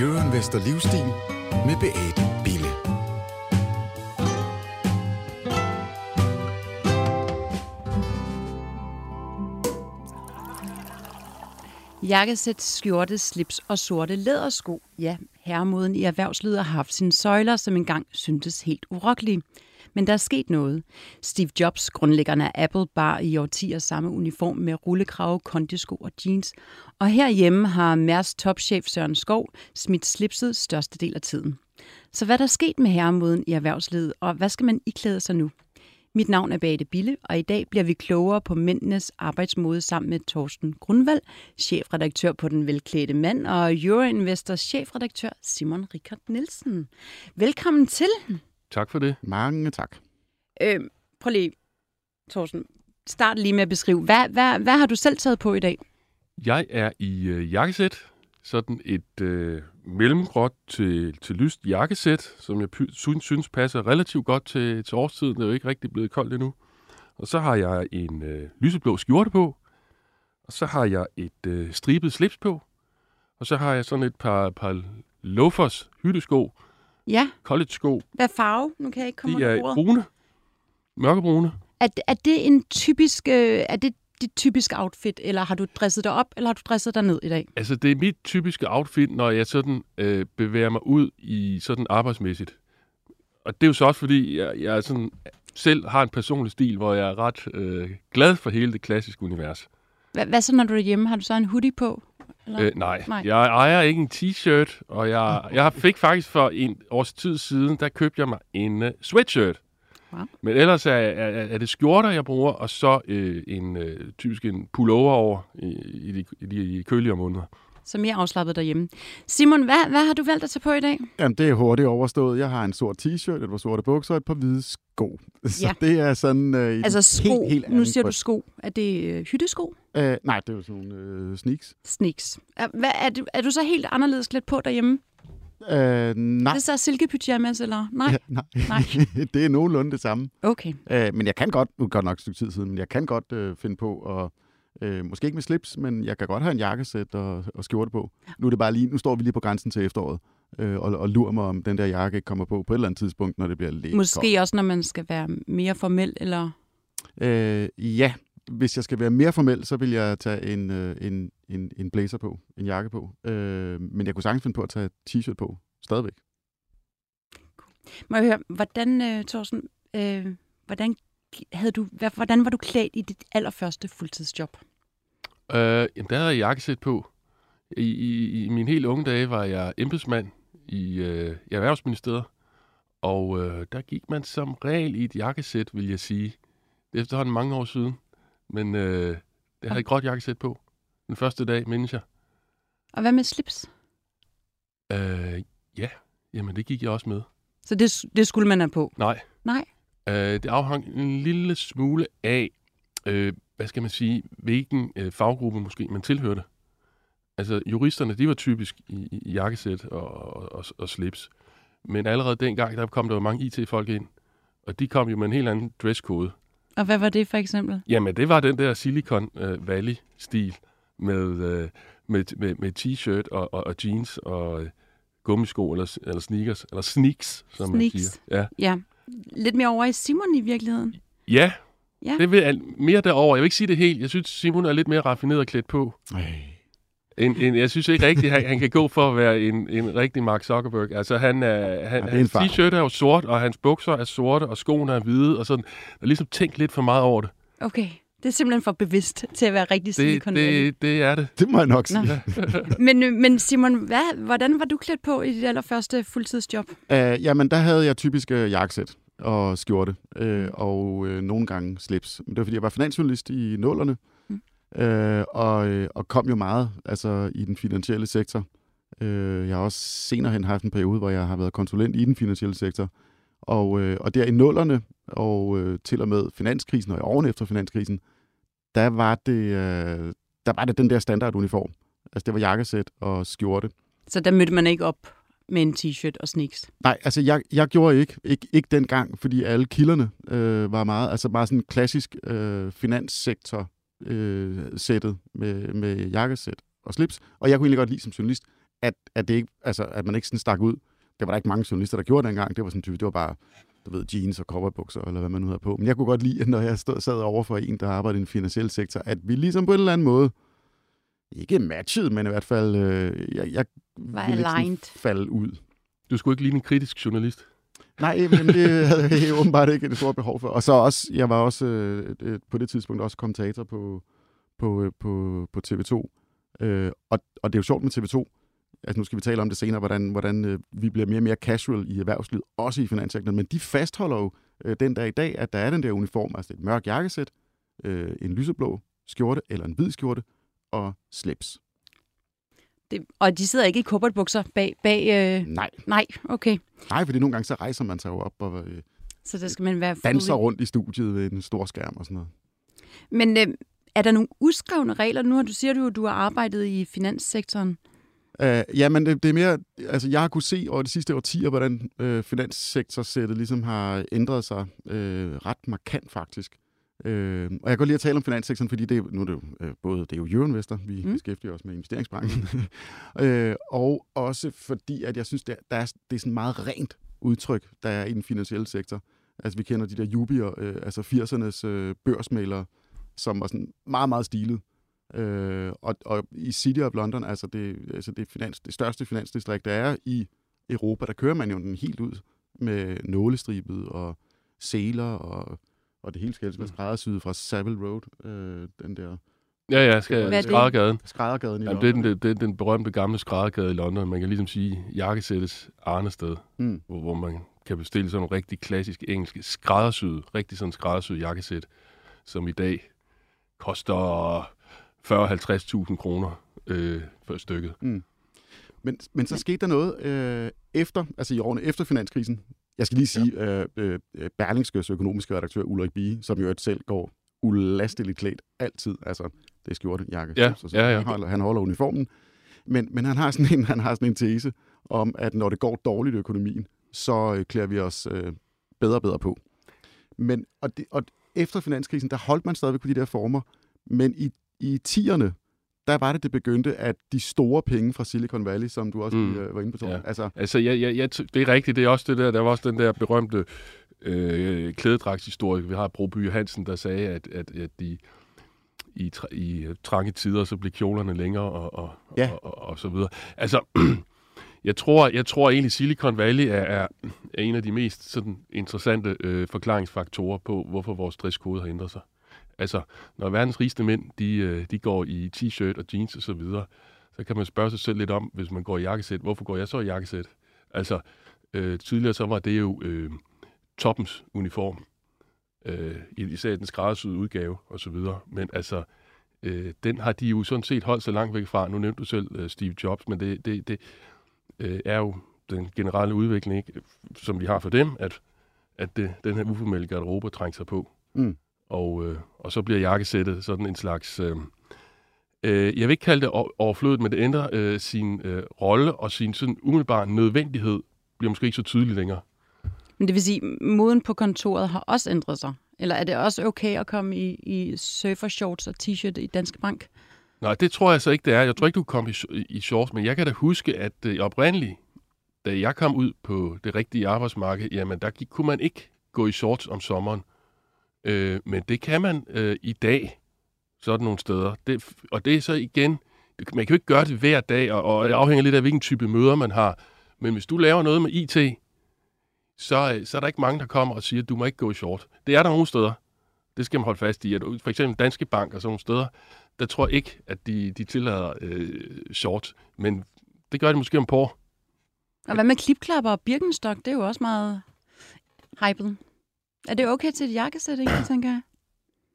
Jørgen Vester Livstil med Beate Bille. Jakkesæt, skjorte, slips og sorte lædersko. Ja, herremoden i erhvervslivet har haft sine søjler, som engang syntes helt urokkelige. Men der er sket noget. Steve Jobs, grundlæggeren af Apple, bar i årtier samme uniform med rullekrave, kondisko og jeans. Og herhjemme har Mærs topchef Søren Skov smidt slipset største del af tiden. Så hvad er der sket med herremoden i erhvervslivet, og hvad skal man iklæde sig nu? Mit navn er Bate Bille, og i dag bliver vi klogere på mændenes arbejdsmode sammen med Torsten Grundvald, chefredaktør på Den Velklædte Mand, og Euroinvestors chefredaktør Simon Richard Nielsen. Velkommen til. Tak for det. Mange tak. Øh, prøv lige, Torsten, start lige med at beskrive, hvad, hvad, hvad har du selv taget på i dag? Jeg er i øh, jakkesæt, sådan et øh, mellemgråt til, til lyst jakkesæt, som jeg py- synes, synes passer relativt godt til, til årstiden. Det er jo ikke rigtig blevet koldt endnu. Og så har jeg en øh, lyseblå skjorte på, og så har jeg et øh, stribet slips på, og så har jeg sådan et par, par loafers hyttesko, Ja, college-sko. hvad farve? Nu kan jeg ikke komme De er bordet. brune, mørkebrune. Er, er det en typisk, øh, er det dit typiske outfit, eller har du dresset dig op, eller har du dresset dig ned i dag? Altså, det er mit typiske outfit, når jeg sådan øh, bevæger mig ud i sådan arbejdsmæssigt. Og det er jo så også, fordi jeg, jeg sådan, selv har en personlig stil, hvor jeg er ret øh, glad for hele det klassiske univers. Hvad, hvad så, når du er hjemme? Har du så en hoodie på? Eller? Øh, nej, Nej. jeg ejer ikke en t-shirt, og jeg, jeg fik faktisk for en års tid siden, der købte jeg mig en uh, sweatshirt. Wow. Men ellers er, er, er det skjorter, jeg bruger, og så øh, en øh, typisk en pullover over i, i, de, i de køligere måneder. Så mere afslappet derhjemme. Simon, hvad, hvad har du valgt at tage på i dag? Jamen, det er hurtigt overstået. Jeg har en sort t-shirt, et par sorte bukser og et par hvide sko. Så Ja. det er sådan... Øh, Altså sko. Helt, helt nu siger du sko. Er det øh, hyttesko? Øh, nej, det er jo sådan nogle øh, sneaks. Sneaks. Er, hvad, er, du, er du så helt anderledes klædt på derhjemme? Øh, nej. Er det så silkepyjamas, eller? Nej? Ja, nej. Nej. det er nogenlunde det samme. Okay. Øh, men jeg kan godt, nu er godt nok et stykke tid siden, men jeg kan godt øh, finde på at, øh, måske ikke med slips, men jeg kan godt have en jakkesæt og, og skjorte på. Nu er det bare lige, nu står vi lige på grænsen til efteråret, øh, og, og lurer mig, om den der jakke kommer på på et eller andet tidspunkt, når det bliver lidt Måske også, når man skal være mere formel, eller... Øh, ja, hvis jeg skal være mere formel, så vil jeg tage en, øh, en, en, en blazer på, en jakke på. Øh, men jeg kunne sagtens finde på at tage t-shirt på, stadigvæk. Må jeg høre, hvordan, øh, Thorsten, øh, hvordan, havde du, hvordan var du klædt i dit allerførste fuldtidsjob? Øh, jamen, der havde jeg jakkesæt på. I, i, I mine helt unge dage var jeg embedsmand i, øh, i Erhvervsministeriet, og øh, der gik man som regel i et jakkesæt, vil jeg sige. Det er efterhånden mange år siden, men øh, jeg havde et gråt jakkesæt på. Den første dag, mindes jeg. Og hvad med slips? Øh, ja, jamen det gik jeg også med. Så det, det skulle man have på? Nej, Nej. øh, det afhang en lille smule af, øh, hvad skal man sige, hvilken øh, faggruppe måske man tilhørte. Altså juristerne, de var typisk i, i jakkesæt og, og, og, og slips. Men allerede dengang, der kom der jo mange IT-folk ind, og de kom jo med en helt anden dresscode. Og hvad var det for eksempel? Jamen, det var den der Silicon øh, Valley-stil med, øh, med, med, med t-shirt og, og, og jeans og øh, gummisko eller, eller sneakers, eller sneaks, som man Sneaks. siger. Ja, Ja, lidt mere over i Simon i virkeligheden. ja Ja. det vil jeg mere derover. Jeg vil ikke sige det helt. Jeg synes, Simon er lidt mere raffineret klædt på. Ej. En, en, jeg synes ikke rigtigt, han, han kan gå for at være en, en rigtig Mark Zuckerberg. Altså, han er, han, Ja, er hans t-shirt er jo sort, og hans bukser er sorte, og skoene er hvide, og sådan. Er ligesom tænkt lidt for meget over det. Okay, det er simpelthen for bevidst til at være rigtig Silicon Valley. det, det er det. Det må jeg nok sige. Men, øh, men Simon, hvad, hvordan var du klædt på i dit allerførste fuldtidsjob? Uh, jamen, der havde jeg typisk uh, jakkesæt og skjorte, uh, og uh, nogle gange slips. Men det var, fordi jeg var finansjournalist i nullerne, Uh, og, uh, og kom jo meget altså, i den finansielle sektor. Uh, jeg har også senere hen haft en periode, hvor jeg har været konsulent i den finansielle sektor. Og, uh, og der i nullerne, og uh, til og med finanskrisen, og i årene efter finanskrisen, der var det, uh, der var det den der standarduniform. Altså, det var jakkesæt og skjorte. Så der mødte man ikke op med en t-shirt og sneaks. Nej, altså jeg, jeg gjorde ikke, ikke, ikke dengang, fordi alle kilderne øh, var meget, altså meget sådan klassisk øh, finanssektor øh, sættet med, med jakkesæt og slips. Og jeg kunne egentlig godt lide som journalist, at, at, det ikke, altså, at man ikke sådan stak ud. Det var der ikke mange journalister, der gjorde dengang. Det var sådan typisk, det var bare du ved, jeans og cowboybukser, eller hvad man nu havde på. Men jeg kunne godt lide, når jeg stod, sad over for en, der arbejdede i den finansielle sektor, at vi ligesom på en eller anden måde, ikke matchet, men i hvert fald, øh, jeg, jeg Var ville ikke aligned. falde ud. Du skulle ikke ligne en kritisk journalist. Nej, men det havde jeg åbenbart ikke et stort behov for. Og så også, jeg var også øh, øh på det tidspunkt også kommentator på, på, øh, på, på TV2. Øh, og, og det er jo sjovt med TV2. Altså nu skal vi tale om det senere, hvordan, hvordan øh, vi bliver mere og mere casual i erhvervslivet, også i finanssektoren. Men de fastholder jo øh, den dag i dag, at der er den der uniform, altså et mørkt jakkesæt, øh, en lyseblå skjorte eller en hvid skjorte og slips. Det, og de sidder ikke i kobbertbukser bag... bag øh, Nej, nej, okay. nej, fordi nogle gange så rejser man sig jo op og øh, Så der skal man være... danser rundt i studiet ved en stor skærm og sådan noget. Men øh, er der nogle uskrevne regler? Nu har du siger du, at du har arbejdet i finanssektoren. Uh, ja, men det, det er mere, altså jeg har kunne se over de sidste årtier, hvordan øh, finanssektorsættet ligesom har ændret sig øh, ret markant faktisk. Øh, og jeg kan godt lide at tale om finanssektoren, fordi det, nu er det jo øh, både det er jo Euroinvestor, vi Mm. beskæftiger os med investeringsbranchen, øh, og også fordi, at jeg synes, det er, der er, det er sådan meget rent udtryk, der er i den finansielle sektor. Altså vi kender de der jubier, øh, altså 80'ernes øh, børsmalere, som var sådan meget, meget stilet. Øh, og, og i City of London, altså det, altså det, finans, det største finansdistrikt, der er i Europa, der kører man jo den helt ud med nålestribet og seler og, og det hele skal helst være skræddersyet fra Savile Road, øh, den der Ja, ja, skal skræddergaden. skræddergaden i Jamen, det, er den, det er den berømte gamle skræddergade i London. Man kan ligesom sige jakkesættes arnested, Mm. hvor, hvor man kan bestille sådan nogle rigtig klassiske engelske skræddersyede, rigtig sådan skræddersyede jakkesæt, som i dag koster 40-50.000 kroner øh, for stykket. Men, men så skete der noget øh, efter, altså i årene efter finanskrisen. Jeg skal lige sige, ja. øh, øh, Berlingskes økonomiske redaktør Ulrik Bie, som jo selv går ulasteligt klædt altid. Altså, det er skjorte, jakke, Ja, og så ja, ja. Han, holder, han holder uniformen. Men, men han, har sådan en, han har sådan en tese om, at når det går dårligt i økonomien, så øh, klæder vi os øh, bedre og bedre på. Men, og, det, og efter finanskrisen, der holdt man stadigvæk på de der former, men i, i tierne, der var det, det begyndte, at de store penge fra Silicon Valley, som du også Mm. mm. var inde på, Torben, Ja. altså, Altså, ja, ja, ja, det er rigtigt. Det er også det der, der var også den der berømte øh, klædedragshistorie. Vi har Broby Hansen, der sagde, at, at, at de, i, i øh, trange tider, så blev kjolerne længere og, og, Ja. og, og, og så videre. Altså, jeg tror, jeg tror egentlig, Silicon Valley er, er, er en af de mest sådan, interessante øh, forklaringsfaktorer på, hvorfor vores dresskode har ændret sig. Altså, når verdens rigeste mænd, de, øh, de går i t-shirt og jeans og så videre, så kan man spørge sig selv lidt om, hvis man går i jakkesæt, hvorfor går jeg så i jakkesæt? Altså, øh, tidligere så var det jo øh, toppens uniform, øh, især den skræddersyede udgave og så videre. Men altså, øh, den har de jo sådan set holdt så langt væk fra. Nu nævnte du selv øh, Steve Jobs, men det, det, det øh, er jo den generelle udvikling, ikke, som vi har for dem, at, at det, den her uformelle garderobe trænger sig på. Mm. Og, øh, og så bliver jakkesættet sådan en slags... Øh, øh, jeg vil ikke kalde det overflødet, men det ændrer øh, sin øh, rolle og sin sådan umiddelbare nødvendighed bliver måske ikke så tydelig længere. Men det vil sige, moden på kontoret har også ændret sig. Eller er det også okay at komme i, i surfershorts og t-shirt i Danske Bank? Nej, det tror jeg så ikke, det er. Jeg tror ikke, du kom i, i shorts, men jeg kan da huske, at øh, oprindeligt, da jeg kom ud på det rigtige arbejdsmarked, jamen der gik, kunne man ikke gå i shorts om sommeren. Øh, men det kan man øh, i dag, sådan nogle steder. Det, og det er så igen, man kan jo ikke gøre det hver dag, og, og det afhænger lidt af, hvilken type møder man har. Men hvis du laver noget med IT, så, øh, så er der ikke mange, der kommer og siger, at du må ikke gå i short. Det er der nogle steder. Det skal man holde fast i. At for eksempel Danske Bank og sådan nogle steder, der tror jeg ikke, at de, de tillader øh, short. Men det gør de måske om på. Og hvad med klipklapper og Birkenstock? Det er jo også meget hypet. Er det okay til et jakkesæt, ikke, tænker jeg?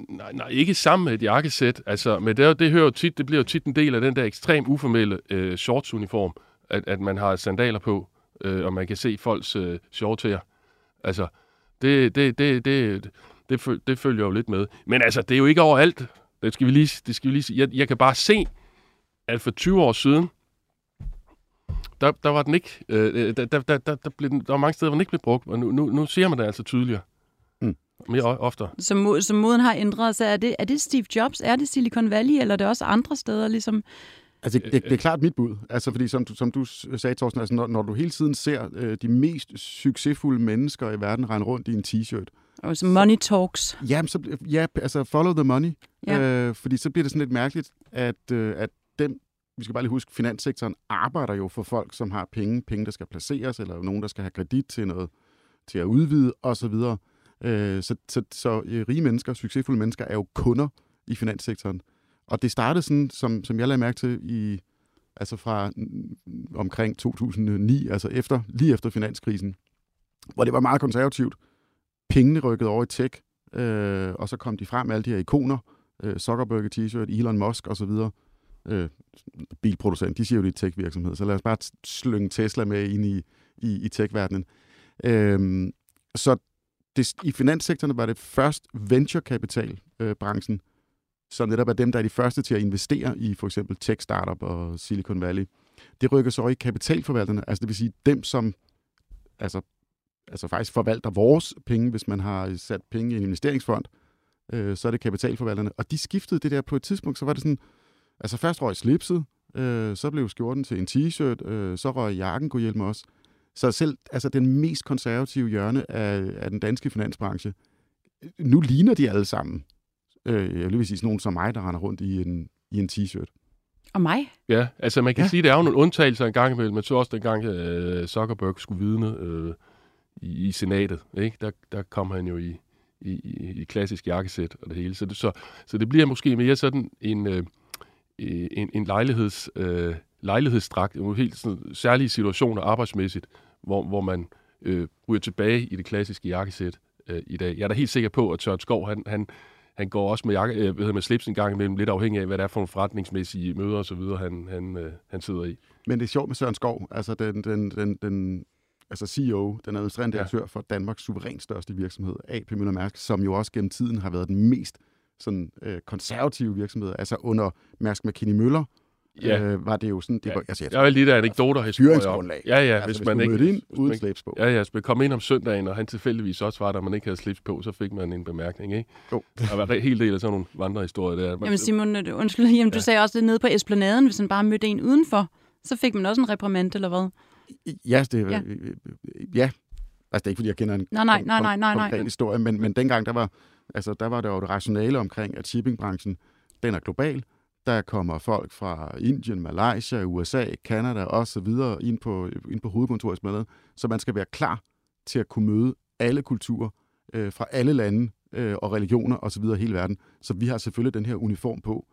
Nej, nej, ikke sammen med et jakkesæt. Altså, men det, det, hører jo tit, det bliver jo tit en del af den der ekstrem uformelle øh, shortsuniform, at, at man har sandaler på, øh, og man kan se folks øh, shortser. Altså, det, det, det, det, det, føl, det følger jo lidt med. Men altså, det er jo ikke overalt. Det skal vi lige, det skal vi lige sige. Jeg, jeg kan bare se, at for 20 år siden, der, der var den ikke, øh, der, der, der, der, der, blev den, der var mange steder, hvor den ikke blev brugt, og nu, nu, nu ser man det altså tydeligere. Mere oftere. Som, som moden har ændret sig, er det, er det Steve Jobs? Er det Silicon Valley, eller er det også andre steder, ligesom Altså, det, det, det er klart mit bud. Altså, fordi som du, som du sagde, Thorsten, altså, når, når du hele tiden ser øh, de mest succesfulde mennesker i verden rende rundt i en t-shirt. Og så money talks. Ja, så, ja, altså follow the money. Ja. Øh, fordi så bliver det sådan lidt mærkeligt, at, øh, at dem, vi skal bare lige huske, finanssektoren arbejder jo for folk, som har penge, penge, der skal placeres, eller nogen, der skal have kredit til noget, til at udvide, osv. Øh, så, så, så øh, rige mennesker, succesfulde mennesker, er jo kunder i finanssektoren. Og det startede sådan, som, som jeg lagde mærke til, i, altså fra mm, mm, omkring 2009, altså efter, lige efter finanskrisen, hvor det var meget konservativt. Pengene rykkede over i tech, øh, og så kom de frem med alle de her ikoner, øh, Zuckerberg t-shirt, Elon Musk osv., øh, bilproducent, de siger jo, det er tech-virksomhed, så lad os bare slynge Tesla med ind i, i, i tech-verdenen. Øh, så det, i finanssektoren var det først venturekapitalbranchen, øh, som netop er dem, der er de første til at investere i for eksempel tech-startup og Silicon Valley. Det rykker så over i kapitalforvalterne, altså det vil sige dem, som altså, altså faktisk forvalter vores penge, hvis man har sat penge i en investeringsfond, øh, så er det kapitalforvalterne. Og de skiftede det der på et tidspunkt, så var det sådan, altså først røg slipset, øh, så blev skjorten til en t-shirt, øh, så røg jakken kunne hjælpe os. Så selv altså den mest konservative hjørne af, af den danske finansbranche, nu ligner de alle sammen. Øh, jeg vil sige sådan nogen som mig, der render rundt i en, i en t-shirt. Og mig? Ja, altså man kan Ja. ja. sige, at der er jo nogle undtagelser en gang imellem. Man så også dengang øh, Zuckerberg skulle vidne øh, i, i senatet. Ikke? Der, der kom han jo i, i, i, i klassisk jakkesæt og det hele. Så det, så, så det bliver måske mere sådan en, øh, en, en lejligheds, øh, lejlighedsdragt, nogle helt sådan, særlige situationer arbejdsmæssigt, hvor, hvor man øh, ryger tilbage i det klassiske jakkesæt øh, i dag. Jeg er da helt sikker på, at Søren Skov, han, han, han går også med, jakke, øh, hvad med slips en gang imellem, lidt afhængig af, hvad det er for nogle forretningsmæssige møder og så videre, han, han, øh, han sidder i. Men det er sjovt med Søren Skov, altså den, den, den, den altså CEO, den administrerende Ja. direktør for Danmarks suverænt største virksomhed, AP Møller Mærsk, som jo også gennem tiden har været den mest sådan, øh, konservative virksomhed. Altså under Mærsk McKinney Møller Ja. øh, var det jo sådan, det Ja. var, altså, jeg Der er lige der anekdoter, historier om. fyringsgrundlag. Ja, ja, altså, hvis, hvis man du ikke... ind hvis uden slips på. Ja, ja, hvis man kom ind om søndagen, og han tilfældigvis også var der, og man ikke havde slips på, så fik man en bemærkning, ikke? Jo. Der var en hel del af sådan nogle vandrehistorier der. Jamen Simon, øh, undskyld, jamen, du Ja. sagde også det nede på Esplanaden, hvis han bare mødte en udenfor, så fik man også en reprimand, eller hvad? Ja, det, Ja. ja. ja. Altså, det er ikke, fordi jeg kender en Nej, nej, nej, nej, nej, nej. konkret historie, men, men dengang, der var, altså, der var der jo et rationale omkring, at shippingbranchen, den er global. Der kommer folk fra Indien, Malaysia, USA, Kanada og så videre ind på, ind på hovedkontoret med, Så man skal være klar til at kunne møde alle kulturer øh, fra alle lande øh, og religioner og så videre i hele verden. Så vi har selvfølgelig den her uniform på.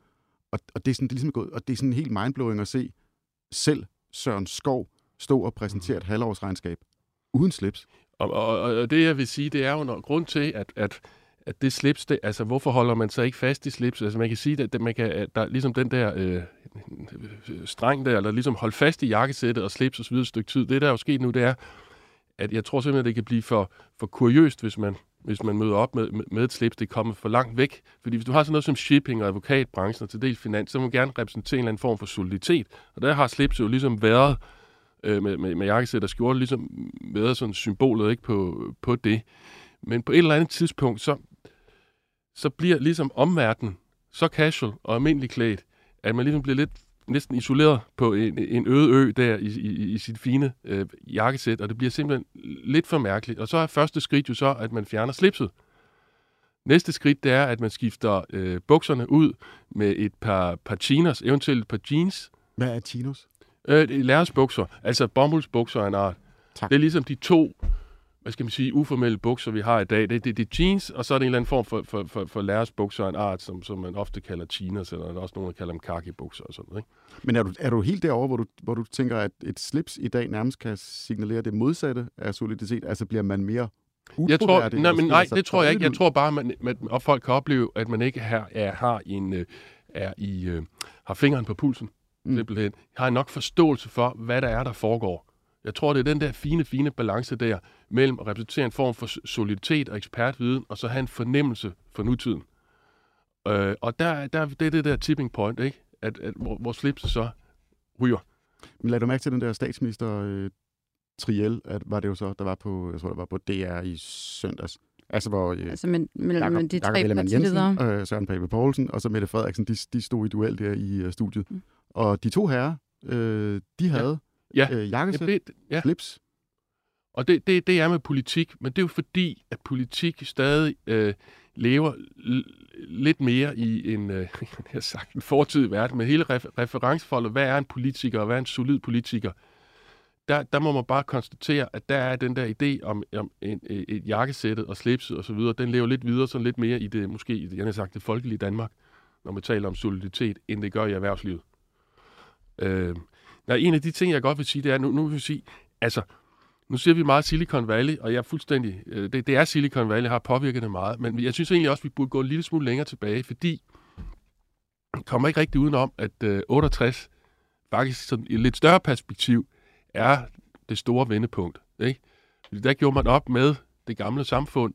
Og, og det er sådan, det er ligesom gået, og det er sådan helt mindblowing at se selv Søren Skov stå og præsentere et halvårsregnskab uden slips. Og, og, og det, jeg vil sige, det er jo grund til, at, at, at det slips, det, altså hvorfor holder man sig ikke fast i slips? Altså man kan sige, at, man kan, at der er ligesom den der øh, streng der, eller ligesom holde fast i jakkesættet og slips og så videre et stykke tid. Det, der er jo sket nu, det er, at jeg tror simpelthen, at det kan blive for, for kuriøst, hvis man, hvis man møder op med, med, med et slips, det kommer for langt væk. Fordi hvis du har sådan noget som shipping og advokatbranchen og til dels finans, så må man gerne repræsentere en eller anden form for soliditet. Og der har slips jo ligesom været øh, med, med, med jakkesæt og skjorte, ligesom været sådan symbolet ikke på, på det. Men på et eller andet tidspunkt, så, så bliver ligesom omverdenen så casual og almindelig klædt, at man ligesom bliver lidt næsten isoleret på en, en øde ø der i, i, i sit fine øh, jakkesæt, og det bliver simpelthen lidt for mærkeligt. Og så er første skridt jo så, at man fjerner slipset. Næste skridt, det er, at man skifter øh, bukserne ud med et par, par chinos, eventuelt et par jeans, Hvad er chinos? Øh, det er lærresbukser, altså bomuldsbukser af en art. Tak. Det er ligesom de to, hvad skal man sige, uformelle bukser, vi har i dag. Det, det, det er jeans, og så er det en eller anden form for, for, for, for lærresbukser af en art, som, som man ofte kalder chinos, eller der er også nogen, der kalder dem kaki-bukser og sådan noget. Ikke? Men er du, er du helt derovre, hvor du, hvor du tænker, at et slips i dag nærmest kan signalere det modsatte af soliditet? Altså bliver man mere Jeg tror, nej, men nej, det tror jeg ikke. Jeg tror bare, man, man, og folk kan opleve, at man ikke her, er, har, en, øh, er i, øh, har fingeren på pulsen. Mm. Simpelthen. Har nok forståelse for, hvad der er, der foregår. Jeg tror, det er den der fine, fine balance der, mellem at repræsentere en form for soliditet og ekspertviden, og så have en fornemmelse for nutiden. Øh, og der, der, det er det der tipping point, ikke? At, at hvor, hvor slipset så ryger. Men lad du mærke til den der statsminister øh, Triel, at var det jo så, der var på, jeg tror, der var på DR i søndags. Altså hvor øh, Altså, men, men, Jakob, men de Jakob tre Ellemann. Jensen, øh, Søren Pape Poulsen og så Mette Frederiksen, de, de stod i duel der i uh, studiet. Mm. Mm. Og de to herrer, øh, de havde Ja. øh, jakkesæt, det, ja. slips. Og det, det, det er med politik, men det er jo fordi, at politik stadig øh, lever lidt mere i en, øh, jeg har sagt, en fortidig verden, med hele refer- referencefoldet, hvad er en politiker, og hvad er en solid politiker, der, der må man bare konstatere, at der er den der idé om, om en, et, et jakkesættet og slipset og så videre, den lever lidt videre, sådan lidt mere i det, måske, i det, jeg har sagt, det folkelige Danmark, når man taler om soliditet, end det gør i erhvervslivet. Øh, nej, en af de ting, jeg godt vil sige, det er, nu, nu vil jeg sige, altså, nu siger vi meget Silicon Valley, og jeg er fuldstændig, øh, det, det er Silicon Valley, har påvirket det meget, men jeg synes egentlig også, vi burde gå en lille smule længere tilbage, fordi jeg kommer ikke rigtig udenom, at øh, 68 faktisk sådan i et lidt større perspektiv er det store vendepunkt. Ikke? Fordi der gjorde man op med det gamle samfund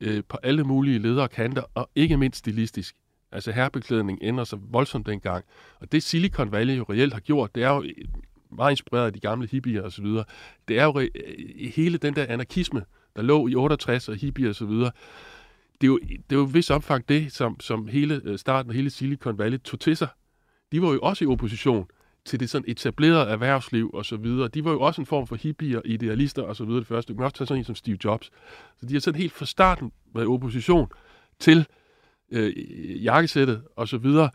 øh, på alle mulige ledere og kanter, og ikke mindst stilistisk. Altså herrebeklædning ændrer sig voldsomt dengang. Og det Silicon Valley jo reelt har gjort, det er jo meget inspireret af de gamle hippier og så videre. Det er jo øh, hele den der anarkisme, der lå i 68 og hippier og så videre. Det er jo, det er jo vis omfang det, som, som hele øh, starten af hele Silicon Valley tog til sig. De var jo også i opposition til det sådan etablerede erhvervsliv og så videre. De var jo også en form for hippier, idealister og så videre det første. Du kan også tage sådan en som Steve Jobs. Så de har sådan helt fra starten været i opposition til øh, jakkesættet og så videre.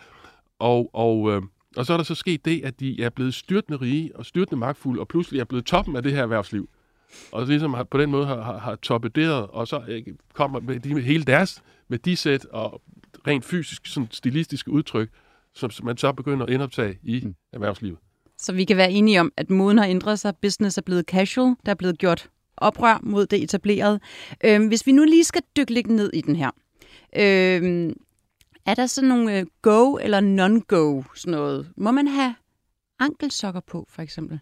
Og, og, øh, og så er der så sket det, at de er blevet styrtende rige og styrtende magtfulde, og pludselig er blevet toppen af det her erhvervsliv. Og ligesom har, på den måde har, har, har toppederet, og så øh, kommer med, de, med hele deres værdisæt og rent fysisk, sådan stilistiske udtryk, som man så begynder at indoptage i mm. erhvervslivet. Så vi kan være enige om, at moden har ændret sig, business er blevet casual, der er blevet gjort oprør mod det etablerede. Øhm, hvis vi nu lige skal dykke lidt ned i den her, øhm, er der sådan nogle øh, go eller non-go sådan noget? Må man have ankelsokker på, for eksempel?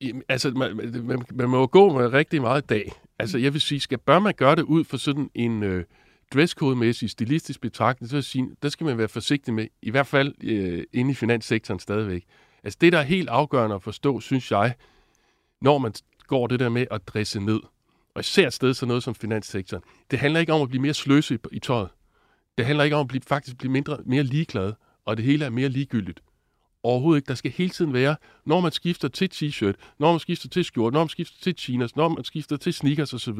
Jamen, altså, man, man, man må gå med rigtig meget i dag. Altså, jeg vil sige, skal, bør man gøre det ud for sådan en øh, dresscode-mæssig, stilistisk betragtning, så vil jeg sige, der skal man være forsigtig med, i hvert fald øh, inde i finanssektoren stadigvæk. Altså, det, der er helt afgørende at forstå, synes jeg, når man går det der med at dresse ned, og især et sted så noget som finanssektoren, det handler ikke om at blive mere sløse i, i tøjet. Det handler ikke om at blive, faktisk blive mindre, mere ligeglad, og det hele er mere ligegyldigt. Overhovedet ikke. Der skal hele tiden være, når man skifter til t-shirt, når man skifter til skjort, når man skifter til chinos, når man skifter til sneakers osv.,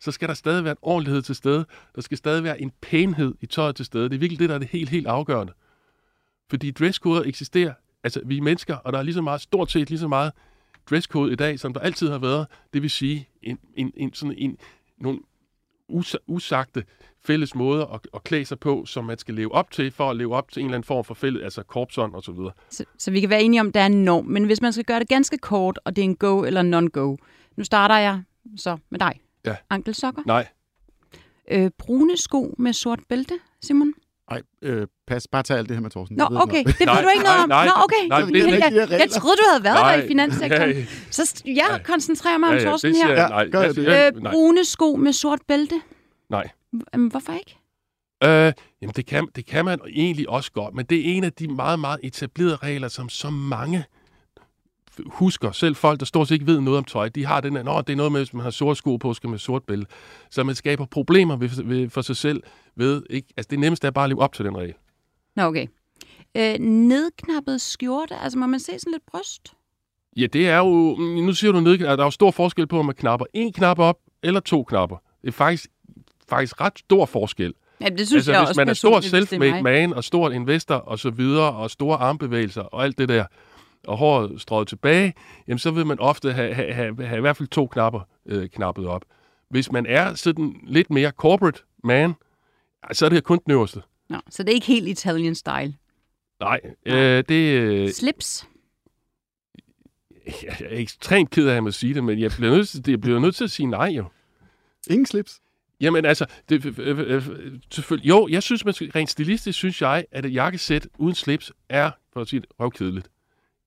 så skal der stadig være en ordentlighed til stede. Der skal stadig være en pænhed i tøjet til stede. Det er virkelig det, der er det helt, helt afgørende. Fordi dresskoder eksisterer. Altså, vi er mennesker, og der er lige så meget, stort set lige så meget dresscode i dag, som der altid har været. Det vil sige, en, en, en, sådan en, nogle us, usagte fælles måder at, at klæde sig på, som man skal leve op til, for at leve op til en eller anden form for fælles, altså korpsånd og så videre. Så, så vi kan være enige om, at der er en norm. Men hvis man skal gøre det ganske kort, og det er en go eller non-go. Nu starter jeg så med dig. Ja. Ankelsokker. Nej, Øh, brune sko med sort bælte, Simon? Ej, øh, pas. Bare tag alt det her med Thorsten. Nå, okay. noget. Det ved Nej, du ikke noget om. nej, Nå, nej, okay. nej, jeg, det er jeg, jeg, jeg troede, du havde været Nej. der i finanssektoren. Ja, Så st- jeg koncentrerer mig om ja, ja, Thorsten her. Ja, nej. gør Altså, det. Øh, nej. brune sko med sort bælte. Nej. Jamen, hvorfor ikke? Øh, jamen, det kan, det kan man egentlig også godt, men det er en af de meget, meget etablerede regler, som så mange husker. Selv folk, der stort set ikke ved noget om tøj, de har den her, Nå, det er noget med, hvis man har sorte sko på, skal man sort bælte. Så man skaber problemer ved, ved, for sig selv ved, ikke? Altså, det nemmeste er bare at leve op til den regel. Nå, okay. Øh, nedknappet skjorte. Altså, må man se sådan lidt bryst? Ja, det er jo, mm, nu siger du ned, at der er jo stor forskel på, om man knapper en knap op, eller to knapper. Det er faktisk, faktisk ret stor forskel. Ja, det synes altså, jeg hvis også man er stor self-made man, og stor investor, og så videre, og store armbevægelser, og alt det der, og håret strøget tilbage, jamen så vil man ofte have, have, have, have i hvert fald to knapper øh, knappet op. Hvis man er sådan lidt mere corporate man, så er det kun den øverste. Nå, så det er ikke helt Italian style. Nej, øh, det øh, Slips. jeg er ekstremt ked af, at jeg sige det, men jeg bliver nødt til, jeg bliver nødt til at sige nej jo. Ingen slips. Jamen altså, det, øh, øh, øh, selvfølgelig, jo, jeg synes, man skal, rent stilistisk synes jeg, at et jakkesæt uden slips er, for at sige det, røvkedeligt.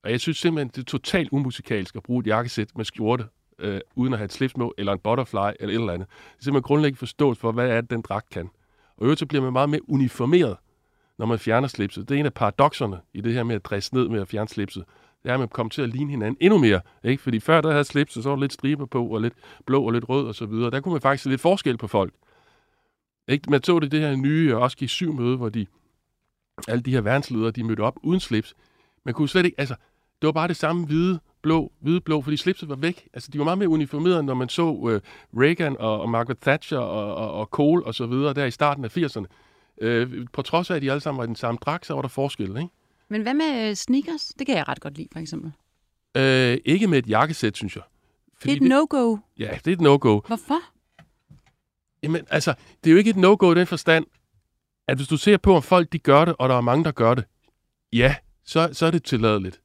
Og jeg synes simpelthen, det er totalt umusikalsk at bruge et jakkesæt med skjorte, øh, uden at have et slips med, eller en butterfly, eller et eller andet. Det er simpelthen grundlæggende forståelse for, hvad er det, den dragt kan. Og øvrigt så bliver man meget mere uniformeret, når man fjerner slipset. Det er en af paradoxerne i det her med at dresse ned med at fjerne slipset. Det er, at man kommer til at ligne hinanden endnu mere. Ikke? Fordi før der havde slipset, så var der lidt striber på, og lidt blå og lidt rød og så videre. Der kunne man faktisk se lidt forskel på folk. Ikke? Man så det det her nye Oski 7 møde, hvor de alle de her verdensledere, de mødte op uden slips. Man kunne slet ikke, altså, det var bare det samme hvide, blå, hvide, blå, fordi slipset var væk. Altså, de var meget mere uniformerede, når man så uh, Reagan og, og Margaret Thatcher og, og, og Kohl og så videre der i starten af 80'erne. Uh, på trods af, at de alle sammen var i den samme dragt, så var der forskel, ikke? Men hvad med øh, sneakers? Det kan jeg ret godt lide, for eksempel. Uh, ikke med et jakkesæt, synes jeg. det er et no-go. Ja, det er et no-go. Hvorfor? Jamen, altså, det er jo ikke et no-go i den forstand, at hvis du ser på, om folk de gør det, og der er mange, der gør det, ja, så, så er det tilladeligt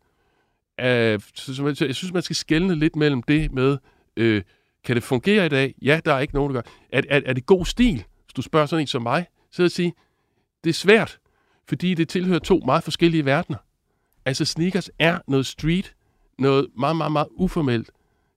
øh, så, så, jeg synes, man skal skelne lidt mellem det med, øh, kan det fungere i dag? Ja, der er ikke nogen, der gør. Er, er, er det god stil? Hvis du spørger sådan en som mig, så at sige, det er svært, fordi det tilhører to meget forskellige verdener. Altså, sneakers er noget street, noget meget, meget, meget uformelt.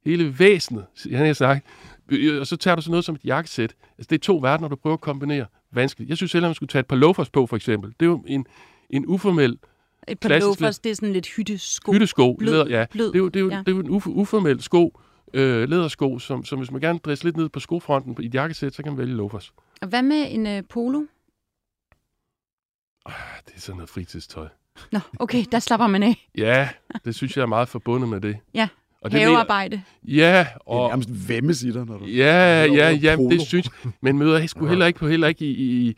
Hele væsenet, han har sagt. Øh, og så tager du sådan noget som et jakkesæt. Altså, det er to verdener, du prøver at kombinere. Vanskeligt. Jeg synes selv, at man skulle tage et par loafers på, for eksempel. Det er jo en, en uformel et par loafers, det er sådan lidt hyttesko. hyttesko. Blød, læder, ja. blød, Det er jo, det er jo, ja. det er jo en uf- uformel sko, øh, lædersko, som, som hvis man gerne dresser lidt ned på skofronten i et jakkesæt, så kan man vælge loafers. Og hvad med en øh, polo? Ah, Det er sådan noget fritidstøj. Nå, okay, der slapper man af. Ja, det synes jeg er meget forbundet med det. Ja, Og det mener, Havearbejde. ja, Det er og, nærmest vemmesitter, når du... ja, ja, ja, det synes jeg. Men møder jeg sgu heller ikke på, heller ikke i, i,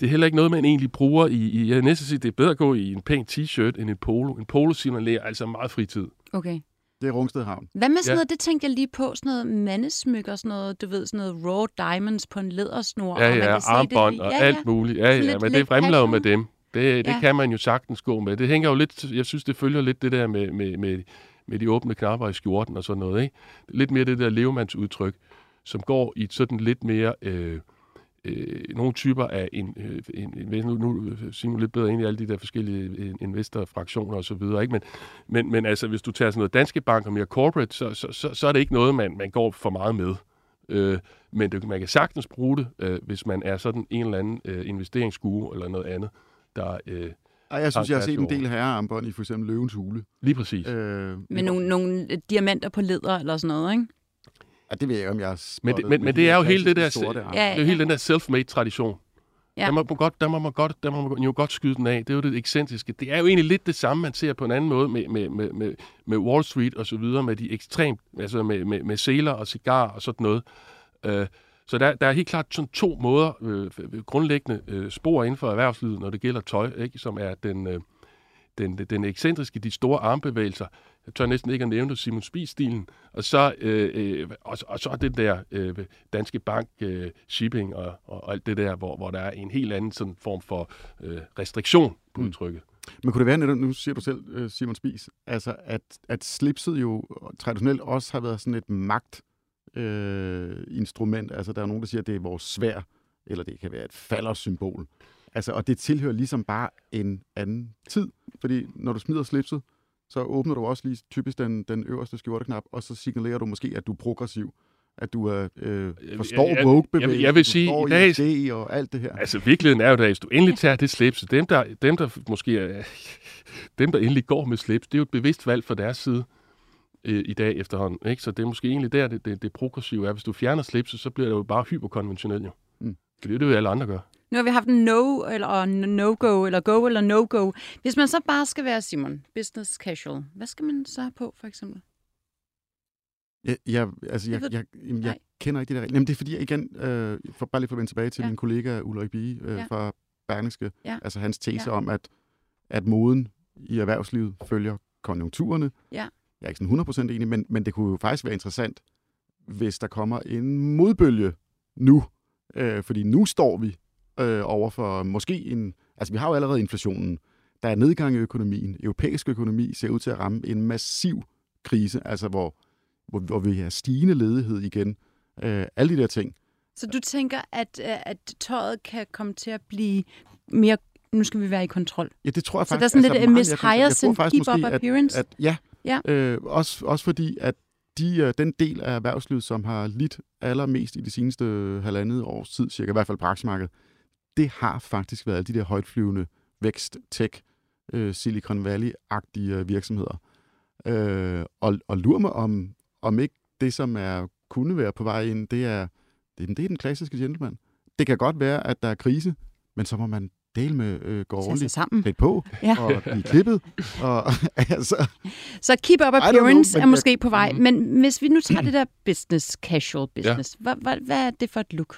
det er heller ikke noget, man egentlig bruger i, i jeg næsten sige, det er bedre at gå i en pæn t-shirt end en polo. En polo signalerer altså meget fritid. Okay. Det er Rungsted Havn. Hvad med sådan Ja. noget, det tænkte jeg lige på, sådan noget mandesmykker, sådan noget, du ved, sådan noget raw diamonds på en lædersnor. Ja, og man ja, kan se armbånd det, og ja, alt ja. muligt. Ja, ja, lidt- men lidt det fremler jo med dem. Det, det Ja. kan man jo sagtens gå med. Det hænger jo lidt, jeg synes, det følger lidt det der med, med, med, med de åbne knapper i skjorten og sådan noget. Ikke? Lidt mere det der levemandsudtryk, som går i sådan lidt mere... Øh, øh, nogle typer af en, en, en, en nu, nu siger nu lidt bedre ind i alle de der forskellige øh, investorfraktioner og så videre, ikke? Men, men, men altså, hvis du tager sådan noget Danske Bank og mere corporate, så, så, så, så er det ikke noget, man, man går for meget med. Øh, men det, man kan sagtens bruge det, øh, hvis man er sådan en eller anden øh, investeringsguru eller noget andet, der øh, ej, jeg synes, jeg har set en del herrearmbånd i for eksempel Løvens Hule. lige præcis. Øh, Med nogle, nogle diamanter på læder eller sådan noget, ikke? Ja, det ved jeg om jeg har Men det- men- men de det er jo hele det der- sorte arme. Ja, Det er hele den der self-made tradition. Ja. Ja. Der, må man godt, der må man godt, der må man jo godt skyde den af. Det er jo det ekscentriske. Det er jo egentlig lidt det samme, man ser på en anden måde med, med, med, med, med Wall Street og så videre, med de ekstremt, altså med, med, med seler og cigar og sådan noget. Øh, så der, der er helt klart sådan to måder, øh, grundlæggende øh, spor inden for erhvervslivet, når det gælder tøj, ikke? som er den, øh, den, den ekscentriske, de store armbevægelser. Jeg tør næsten ikke at nævne det, Simon Spies-stilen. Og så, øh, øh, og, og så den der øh, Danske Bank øh, shipping og, og alt det der, hvor, hvor der er en helt anden sådan form for øh, restriktion på Mm. udtrykket. Men kunne det være netop, nu siger du selv, øh, Simon Spies, altså at, at slipset jo traditionelt også har været sådan et magt øh, instrument. Altså der er nogen, der siger, at det er vores svær, eller det kan være et faldersymbol. Altså, og det tilhører ligesom bare en anden tid. Fordi når du smider slipset, så åbner du også lige typisk den, den øverste skjorteknap, og så signalerer du måske, at du er progressiv. At du er, øh, forstår jeg- jeg vil- jeg vil sige, du i dag- og alt det her. Altså, virkeligheden er jo, at hvis du endelig tager det slips, dem der, dem, der måske er, dem, der endelig går med slips, det er jo et bevidst valg fra deres side øh, i dag efterhånden. Ikke? Så det er måske egentlig der, det, det, det progressive er. Hvis du fjerner slipset, så bliver det jo bare hyperkonventionelt jo. Mm. For det er det jo alle andre gør. Nu har vi haft en no eller og no-go, eller go eller no-go. Hvis man så bare skal være, Simon, business casual, hvad skal man så have på, for eksempel? Jeg, jeg, altså, jeg, Jeg jeg, jeg kender ikke de der regler. Jamen, det er fordi, jeg igen, øh, for, bare lige for at vende tilbage til Ja. min kollega Ulrik Bie øh, Ja. fra Berlingske, Ja. altså hans tese ja. om, at, at moden i erhvervslivet følger konjunkturerne. Ja. Jeg er ikke sådan 100% enig, men, men det kunne jo faktisk være interessant, hvis der kommer en modbølge nu. Øh, fordi nu står vi øh, over for måske en... Altså, vi har jo allerede inflationen. Der er nedgang i økonomien. Europæisk økonomi ser ud til at ramme en massiv krise, altså hvor, hvor, hvor vi har stigende ledighed igen. Øh, alle de der ting. Så du tænker, at, øh, at tøjet kan komme til at blive mere... Nu skal vi være i kontrol. Ja, det tror jeg Så faktisk. der er sådan lidt meget Miss Hyacinth, keep up måske, at- appearance. At, ja, Ja. Øh, også, også fordi, at de, øh, den del af erhvervslivet, som har lidt allermest i de seneste øh, halvandet års tid, cirka i hvert fald på aktiemarkedet, det har faktisk været alle de der højtflyvende vækst, tech, øh, Silicon Valley-agtige øh, virksomheder. Øh, og, og lurer mig om, om ikke det, som er kunne være på vej ind, det er, det, det er den klassiske gentleman. Det kan godt være, at der er krise, men så må man del med øh, sig ordentligt sammen. klædt på Ja. og blive klippet. Og, altså, Så keep up know, appearance men er jeg- måske på vej. Mhm. Men hvis vi nu tager det der business, casual business, hvad, hvad, hvad er det for et look?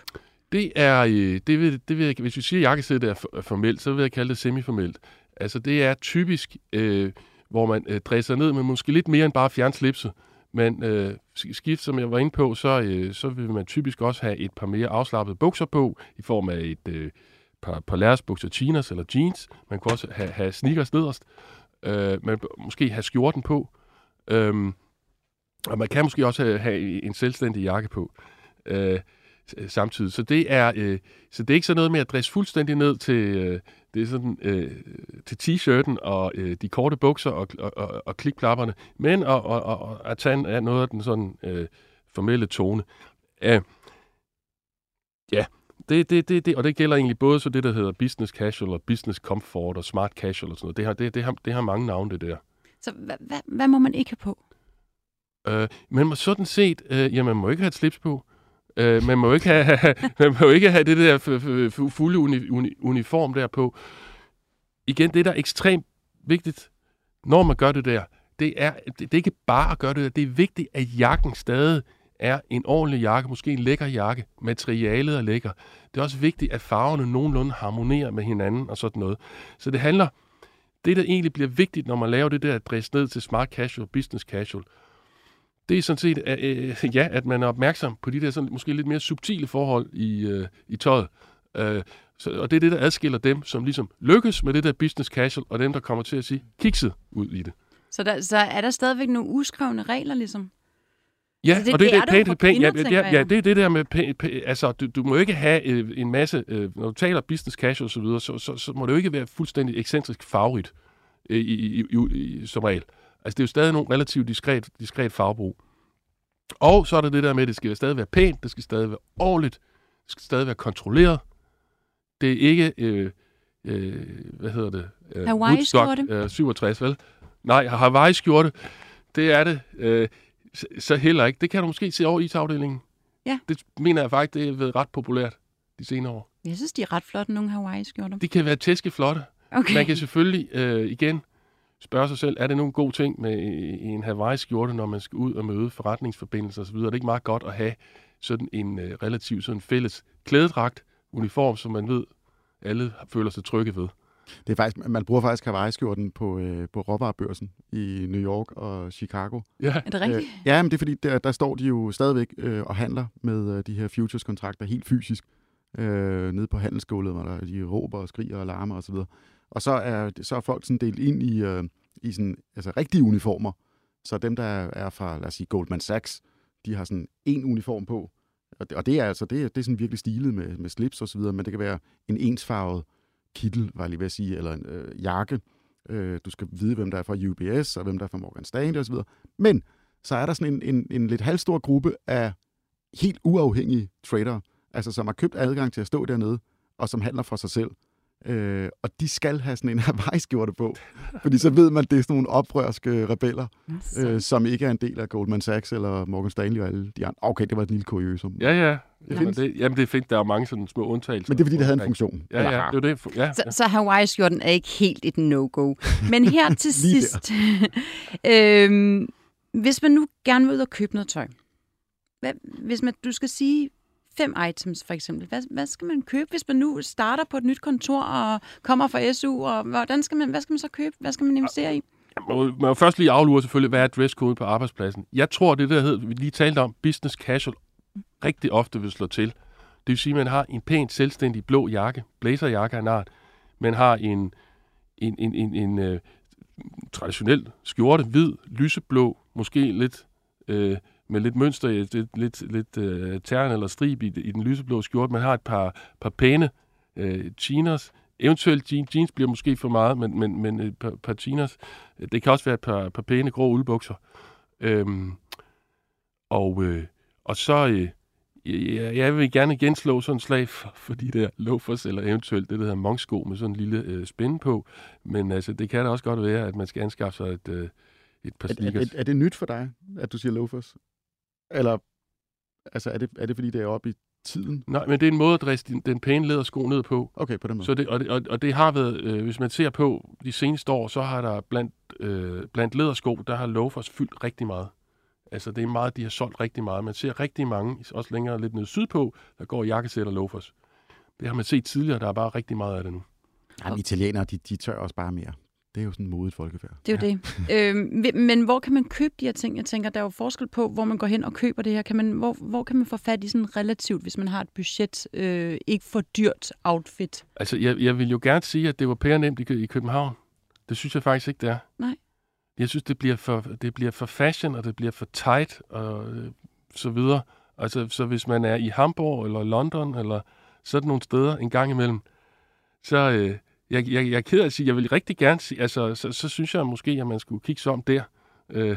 Det er, øh, det vil, det vil jeg, hvis vi siger, at jakkesæt er for- er formelt, så vil jeg kalde det semiformelt. Altså det er typisk, øh, hvor man øh, dresser ned, men måske lidt mere end bare fjerne slipset. Men øh, skift, som jeg var inde på, så, øh, så vil man typisk også have et par mere afslappede bukser på, i form af et øh, par, par lærersbukser, chinos eller jeans. Man kan også have, have sneakers nederst. Øh, man måske have skjorten på. Øhm, og man kan måske også have, have en selvstændig jakke på. Øh, øh, samtidig. Så det er øh, så det er ikke sådan noget med at dresse fuldstændig ned til øh, det er sådan øh, til t-shirten og øh, de korte bukser og, og, og, og klikklapperne, men at, og, og, og at tage en, af noget af den sådan øh, formelle tone. Øh, ja, det, det, det, det, og det gælder egentlig både så det, der hedder business casual og business comfort og smart casual og sådan noget. Det har, det, det har, det har mange navne, det der. Så hvad, hvad, hvad må man ikke have på? Øh, men må sådan set, øh, ja, man må ikke have et slips på. Øh, man, må ikke have, man må ikke have det der fulde uni, uni, uniform der på. Igen, det der er ekstremt vigtigt, når man gør det der, det er, det, det er ikke bare at gøre det der, det er vigtigt, at jakken stadig er en ordentlig jakke, måske en lækker jakke. Materialet er lækker. Det er også vigtigt, at farverne nogenlunde harmonerer med hinanden og sådan noget. Så det handler, det der egentlig bliver vigtigt, når man laver det der dress ned til smart casual, business casual, det er sådan set, øh, ja, at man er opmærksom på de der sådan, måske lidt mere subtile forhold i, øh, i tøjet. Øh, så, og det er det, der adskiller dem, som ligesom lykkes med det der business casual, og dem, der kommer til at sige kikset ud i det. Så, der, så er der stadigvæk nogle uskrevne regler, ligesom? Ja, Altså, det- og det, det det, er jo pænt, for pænt, ja, ja, ja, det er det der med, pænt, pænt, altså, du, du må ikke have øh, en masse, øh, når du taler business casual og så videre, så, så, så må det jo ikke være fuldstændig ekscentrisk favorit øh, i, i, i, som regel. Altså, det er jo stadig nogle relativt diskret, diskret farvebrug. Og så er der det der med, at det skal stadig være pænt, det skal stadig være ordentligt, det skal stadig være kontrolleret. Det er ikke, øh, øh, hvad hedder det? Øh, Hawaii-skjorte? Øh, 67, vel? Nej, Hawaii-skjorte, det er det. Øh, så, så heller ikke. Det kan du måske se over i afdelingen. Ja. Det mener jeg faktisk, det er været ret populært de senere år. Jeg synes, de er ret flotte, nogle Hawaii-skjorter. De kan være tæskeflotte. Okay. Man kan selvfølgelig øh, igen spørge sig selv, er det nu en god ting med i- en Hawaii-skjorte, når man skal ud og møde forretningsforbindelser osv.? Er det ikke meget godt at have sådan en øh, relativt sådan fælles klædedragt, uniform, som man ved, alle føler sig trygge ved? Det er faktisk, man bruger faktisk Hawaii-skjorten på, øh, på råvarebørsen i New York og Chicago. Ja, Er det rigtigt? Øh, ja, men det er fordi, der, der står de jo stadigvæk øh, og handler med øh, de her futures-kontrakter helt fysisk. Øh, nede på handelsgulvet, hvor der, de råber og skriger og larmer osv. Og, og så er, så er folk sådan delt ind i, øh, i sådan, altså rigtige uniformer. Så dem, der er fra, lad os sige, Goldman Sachs, de har sådan en uniform på. Og det, og det er altså, det, er- det er sådan virkelig stilet med, med slips og så videre, men det kan være en ensfarvet kittel, var jeg lige ved at sige, eller en øh, jakke. Øh, du skal vide, hvem der er fra UBS, og hvem der er fra Morgan Stanley osv. Men så er der sådan en, en, en lidt halvstor gruppe af helt uafhængige trader, altså som har købt adgang til at stå dernede, og som handler for sig selv. Øh, og de skal have sådan en Hawaii-skjorte på, fordi så ved man, at det er sådan nogle oprørske rebeller, Øh, øh, som ikke er en del af Goldman Sachs eller Morgan Stanley og alle de andre. Okay, det var et lille kuriosum. ja, ja. Jamen, findes. det, jamen, det er fint. Der er mange sådan små undtagelser. Men det er, fordi det havde en funktion. Ja, ja, har. det er jo det. Ja, Så, så Hawaii-skjorten er ikke helt et no-go. Men her til Lige sidst, øhm, hvis man nu gerne vil ud og købe noget tøj, hvad, hvis man, du skal sige fem items for eksempel, hvad, hvad skal man købe, hvis man nu starter på et nyt kontor og kommer fra SU, og hvordan skal man, hvad skal man så købe, hvad skal man investere i? Man må, man må først lige aflure selvfølgelig, hvad er dresscode på arbejdspladsen. Jeg tror, det der hedder, vi lige talte om, business casual, rigtig ofte vil slå til. Det vil sige, at man har en pænt selvstændig blå jakke, blazerjakke af en art. Man har en, en, en, en, en øh, traditionel skjorte, hvid, lyseblå, måske lidt øh, med lidt mønster, lidt, lidt, lidt øh, tern eller strib i, i den lyseblå skjorte. Man har et par, par pæne øh, chinos. Eventuelt jeans, jeans bliver måske for meget, men, men, men et par, par chinos. Det kan også være et par, par pæne grå uldbukser. Øhm, og, øh, og så, øh, jeg, jeg vil gerne igen slå sådan en slag for, for de der loafers, eller eventuelt det, der hedder monksko med sådan en lille øh, spænde på. Men altså, det kan da også godt være, at man skal anskaffe sig et, øh, et par Er, er, sneakers. er, er det nyt for dig, at du siger loafers? Eller altså, er, det, er det, fordi det er oppe i tiden? Nej, men det er en måde at dresse den, den pæne lædersko ned på. Okay, på den måde. Så det, og, det, og, og det har været, øh, hvis man ser på de seneste år, så har der blandt, øh, blandt lædersko, der har loafers fyldt rigtig meget. Altså det er meget, de har solgt rigtig meget. Man ser rigtig mange, også længere lidt ned sydpå, der går i jakkesæt og loafers. Det har man set tidligere, der er bare rigtig meget af det nu. Jamen, italienere, de, de tør også bare mere. Det er jo sådan en modigt folkefærd. Det er jo det. øhm, men hvor kan man købe de her ting? Jeg tænker, der er jo forskel på, hvor man går hen og køber det her. Kan man, hvor, hvor kan man få fat i sådan relativt, hvis man har et budget, øh, ikke for dyrt outfit? Altså, jeg, jeg vil jo gerne sige, at det var pære nemt i, i København. Det synes jeg faktisk ikke, det er. Nej. Jeg synes, det bliver for, det bliver for fashion, og det bliver for tight, og øh, så videre. Altså, så hvis man er i Hamburg, eller London, eller sådan nogle steder en gang imellem, så øh, jeg, jeg, jeg er ked af at sige, jeg vil rigtig gerne sige, altså, så, så synes jeg måske, at man skulle kigge sig om der. Øh,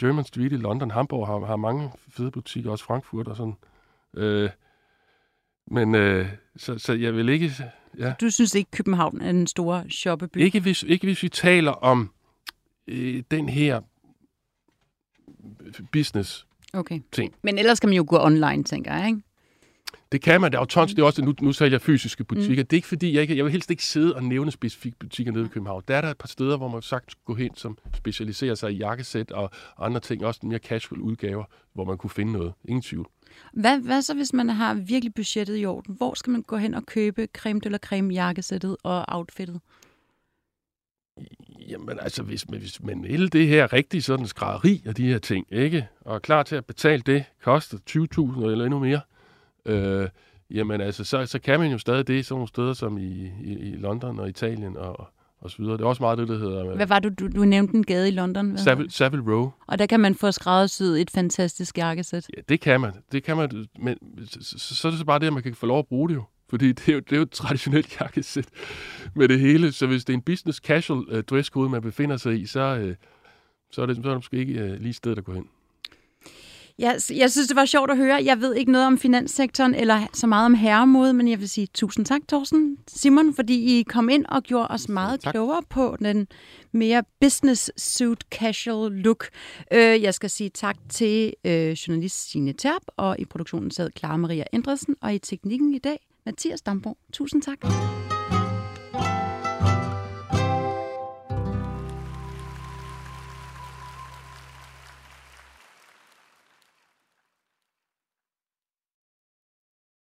German Street i London, Hamburg har, har mange fede butikker, også Frankfurt og sådan. Øh, men øh, så, så jeg vil ikke... Ja. Du synes ikke, København er en stor shoppeby? Ikke hvis, ikke hvis vi taler om øh, den her business. Okay. ting. Men ellers kan man jo gå online, tænker jeg, ikke? Det kan man. Der er jo tons. Det er også, nu, nu sælger jeg fysiske butikker. Mm. Det er ikke fordi, jeg, ikke, jeg vil helst ikke sidde og nævne specifikke butikker nede i København. Der er der et par steder, hvor man sagt gå hen, som specialiserer sig i jakkesæt og andre ting. Også mere casual udgaver, hvor man kunne finde noget. Ingen tvivl. Hvad, hvad så, hvis man har virkelig budgettet i orden? Hvor skal man gå hen og købe creme la creme jakkesættet og outfittet? Jamen altså, hvis man, hvis man vil det her rigtig sådan skræderi af de her ting, ikke? Og er klar til at betale det, koster 20.000 eller endnu mere, øh, jamen altså, så, så kan man jo stadig det sådan nogle steder som i, i, i London og Italien og, og så videre. Det er også meget det, der hedder Hvad var du, du, du nævnte en gade i London? Hvad Savile, Savile Row. det? Og der kan man få skræddersyet et fantastisk jakkesæt. Ja, det kan man. Det kan man, men så, så, er det så bare det, at man kan få lov at bruge det jo. Fordi det er jo, det er jo et traditionelt jakkesæt med det hele. Så hvis det er en business casual uh, dresscode, man befinder sig i, så, uh, så, er det, så er det måske ikke lige stedet at gå hen. Jeg, jeg synes, det var sjovt at høre. Jeg ved ikke noget om finanssektoren eller så meget om herremode, men jeg vil sige tusind tak, Thorsten Simon, fordi I kom ind og gjorde os meget tak. klogere på den mere business suit casual look. Øh, jeg skal sige tak til øh, journalist Signe Terp, og i produktionen sad Clara Maria Endresen, og i teknikken i dag, Mathias Damborg. Tusind tak.